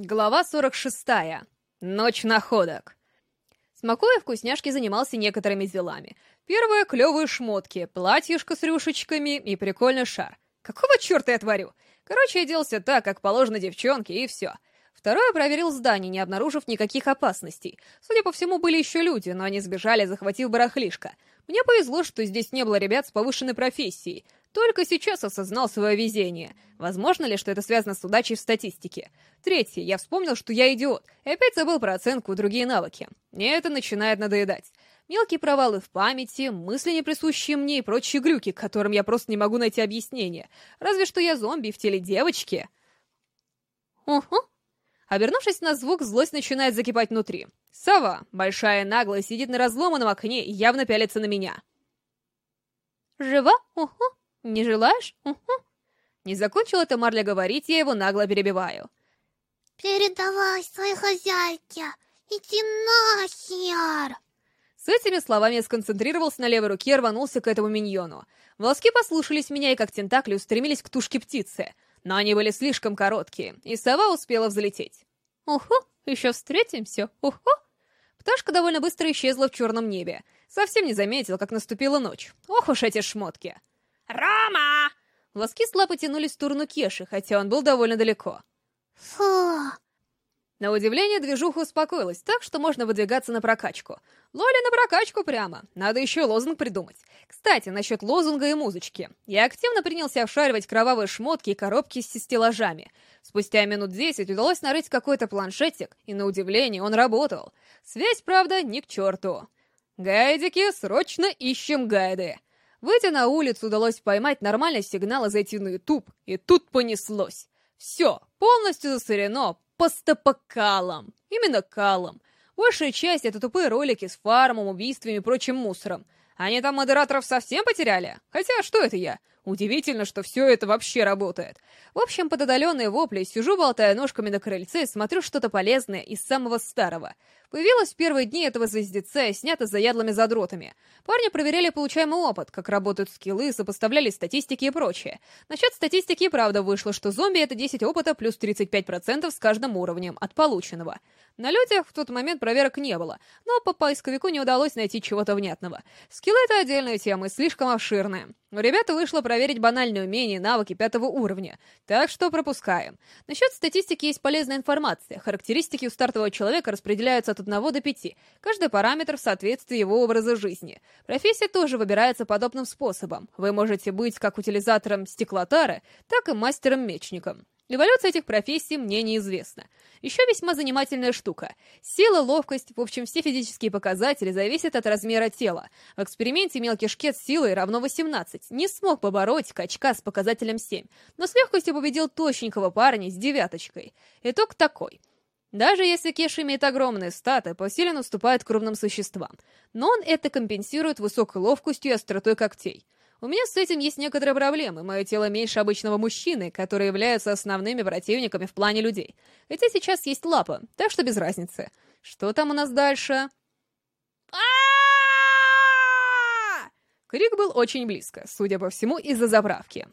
Глава 46. Ночь находок. Смакуя вкусняшки, занимался некоторыми делами. Первое — клевые шмотки, платьишко с рюшечками и прикольный шар. Какого черта я творю? Короче, я делался так, как положено девчонке, и все. Второе — проверил здание, не обнаружив никаких опасностей. Судя по всему, были еще люди, но они сбежали, захватив барахлишко. Мне повезло, что здесь не было ребят с повышенной профессией. Только сейчас осознал свое везение. Возможно ли, что это связано с удачей в статистике? Третье. Я вспомнил, что я идиот, и опять забыл про оценку и другие навыки. Мне это начинает надоедать. Мелкие провалы в памяти, мысли, не присущие мне, и прочие глюки, которым я просто не могу найти объяснение. Разве что я зомби в теле девочки. Угу. Обернувшись на звук, злость начинает закипать внутри. Сова, большая и наглая, сидит на разломанном окне и явно пялится на меня. «Жива? Угу. Не желаешь? Угу. Не закончил это Марля говорить, я его нагло перебиваю. Передавай своей хозяйке. Иди нахер. С этими словами я сконцентрировался на левой руке и рванулся к этому миньону. Волоски послушались меня и как тентакли устремились к тушке птицы. Но они были слишком короткие, и сова успела взлететь. Уху, еще встретимся, уху. Пташка довольно быстро исчезла в черном небе. Совсем не заметил, как наступила ночь. Ох уж эти шмотки. «Рома!» Волоски слабо тянулись в сторону Кеши, хотя он был довольно далеко. Фу. На удивление, движуха успокоилась так, что можно выдвигаться на прокачку. Лоли на прокачку прямо. Надо еще лозунг придумать. Кстати, насчет лозунга и музычки. Я активно принялся обшаривать кровавые шмотки и коробки с стеллажами. Спустя минут десять удалось нарыть какой-то планшетик, и на удивление он работал. Связь, правда, ни к черту. Гайдики, срочно ищем гайды. Выйдя на улицу, удалось поймать нормальный сигнал зайти на YouTube, и тут понеслось. Все, полностью засорено постапокалом. Именно калом. Большая часть — это тупые ролики с фармом, убийствами и прочим мусором. Они там модераторов совсем потеряли? Хотя, что это я? Удивительно, что все это вообще работает. В общем, под отдаленные вопли сижу, болтая ножками на крыльце смотрю что-то полезное из самого старого. Появилась в первые дни этого звездеца и снята заядлыми задротами. Парни проверяли получаемый опыт, как работают скиллы, сопоставляли статистики и прочее. Насчет статистики и правда вышло, что зомби — это 10 опыта плюс 35% с каждым уровнем от полученного. На людях в тот момент проверок не было, но по поисковику не удалось найти чего-то внятного. Скиллы — это отдельная тема и слишком обширная. У ребят вышло проверить банальные умения и навыки пятого уровня, так что пропускаем. Насчет статистики есть полезная информация. Характеристики у стартового человека распределяются от 1 до 5. Каждый параметр в соответствии его образа жизни. Профессия тоже выбирается подобным способом. Вы можете быть как утилизатором стеклотара, так и мастером-мечником. Эволюция этих профессий мне неизвестна. Еще весьма занимательная штука. Сила, ловкость, в общем, все физические показатели зависят от размера тела. В эксперименте мелкий шкет силой равно 18 не смог побороть качка с показателем 7, но с легкостью победил точненького парня с девяточкой. Итог такой. Даже если Кеш имеет огромные статы, по силе уступает крупным существам. Но он это компенсирует высокой ловкостью и остротой когтей. У меня с этим есть некоторые проблемы. Мое тело меньше обычного мужчины, которые являются основными противниками в плане людей. Хотя сейчас есть лапа, так что без разницы. Что там у нас дальше? Крик был очень близко, судя по всему, из-за заправки.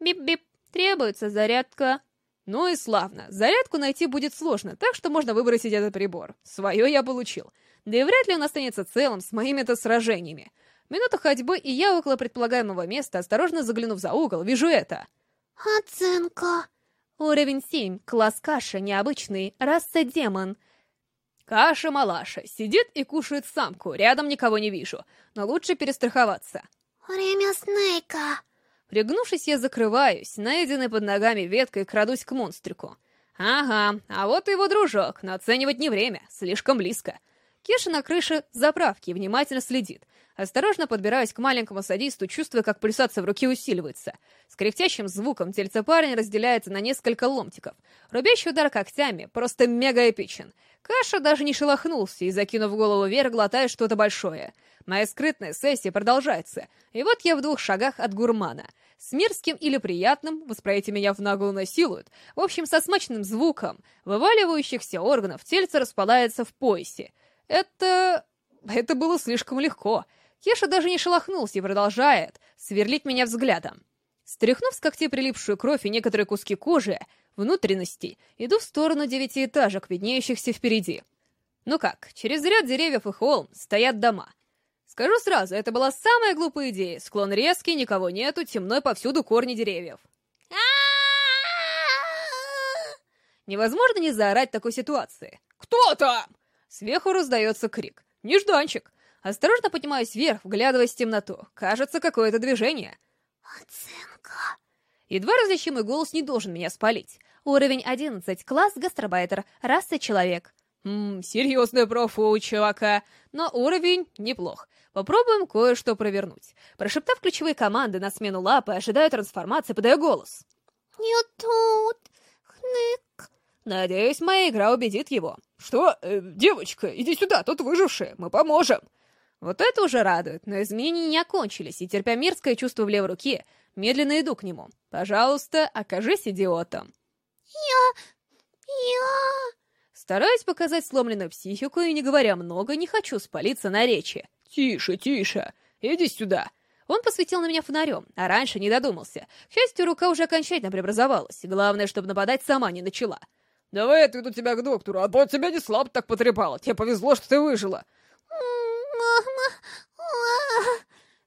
Бип-бип, требуется зарядка. Ну и славно. Зарядку найти будет сложно, так что можно выбросить этот прибор. Свое я получил. Да и вряд ли он останется целым с моими-то сражениями. Минута ходьбы, и я около предполагаемого места, осторожно заглянув за угол, вижу это. Оценка. Уровень 7, класс каша, необычный, раса демон. Каша-малаша, сидит и кушает самку, рядом никого не вижу, но лучше перестраховаться. Время Снейка. Пригнувшись, я закрываюсь, найденной под ногами веткой, крадусь к монстрику. Ага, а вот его дружок, но оценивать не время, слишком близко. Кеша на крыше заправки внимательно следит. Осторожно подбираюсь к маленькому садисту, чувствуя, как пульсация в руке усиливается. С кряхтящим звуком тельце парня разделяется на несколько ломтиков. Рубящий удар когтями просто мега эпичен. Каша даже не шелохнулся и, закинув голову вверх, глотает что-то большое. Моя скрытная сессия продолжается, и вот я в двух шагах от гурмана. С мерзким или приятным, восприятие меня в наглую насилуют, в общем, со смачным звуком, вываливающихся органов тельце распадается в поясе. Это... это было слишком легко. Кеша даже не шелохнулся и продолжает сверлить меня взглядом. Стряхнув с когтей прилипшую кровь и некоторые куски кожи, внутренности, иду в сторону девятиэтажек, виднеющихся впереди. Ну как, через ряд деревьев и холм стоят дома. Скажу сразу, это была самая глупая идея. Склон резкий, никого нету, темно и повсюду корни деревьев. Невозможно не заорать в такой ситуации. «Кто там?» Сверху раздается крик. «Нежданчик!» Осторожно поднимаюсь вверх, вглядываясь в темноту. Кажется, какое-то движение. Оценка. Едва различимый голос не должен меня спалить. Уровень 11, класс гастробайтер, раса человек. Ммм, серьезная профу у чувака. Но уровень неплох. Попробуем кое-что провернуть. Прошептав ключевые команды на смену лапы, ожидаю трансформации, подаю голос. Не тут. Хнык. Надеюсь, моя игра убедит его. Что? Э, девочка, иди сюда, тут выжившие, мы поможем. Вот это уже радует, но изменения не окончились, и, терпя мерзкое чувство в левой руке, медленно иду к нему. Пожалуйста, окажись идиотом. Я... я... Стараюсь показать сломленную психику и, не говоря много, не хочу спалиться на речи. «Тише, тише! Иди сюда!» Он посветил на меня фонарем, а раньше не додумался. К счастью, рука уже окончательно преобразовалась. Главное, чтобы нападать сама не начала. «Давай я отведу тебя к доктору, а то тебя не слабо так потрепало. Тебе повезло, что ты выжила». Мама...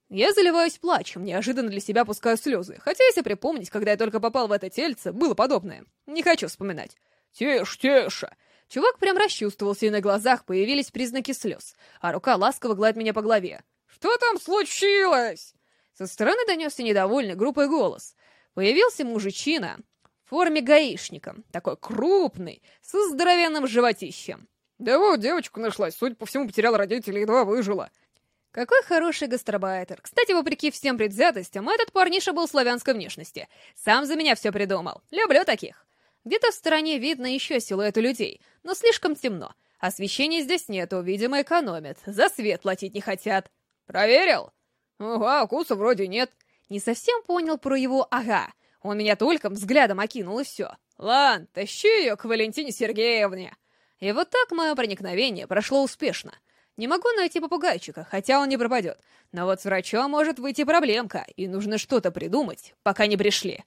Я заливаюсь плачем, неожиданно для себя пускаю слезы. Хотя, если припомнить, когда я только попал в это тельце, было подобное. Не хочу вспоминать. «Тише, тише!» Чувак прям расчувствовался, и на глазах появились признаки слез, а рука ласково гладит меня по голове. «Что там случилось?» Со стороны донесся недовольный группой голос. Появился мужичина в форме гаишника, такой крупный, со здоровенным животищем. «Да вот, девочку нашлась, судя по всему, потеряла родителей, едва выжила». Какой хороший гастробайтер. Кстати, вопреки всем предвзятостям, этот парниша был славянской внешности. Сам за меня все придумал. Люблю таких. Где-то в стороне видно еще силуэты людей, но слишком темно. Освещения здесь нету, видимо, экономят. За свет платить не хотят. Проверил? Ага, укуса вроде нет. Не совсем понял про его «ага». Он меня только взглядом окинул, и все. Ладно, тащи ее к Валентине Сергеевне. И вот так мое проникновение прошло успешно. Не могу найти попугайчика, хотя он не пропадет. Но вот с врачом может выйти проблемка, и нужно что-то придумать, пока не пришли.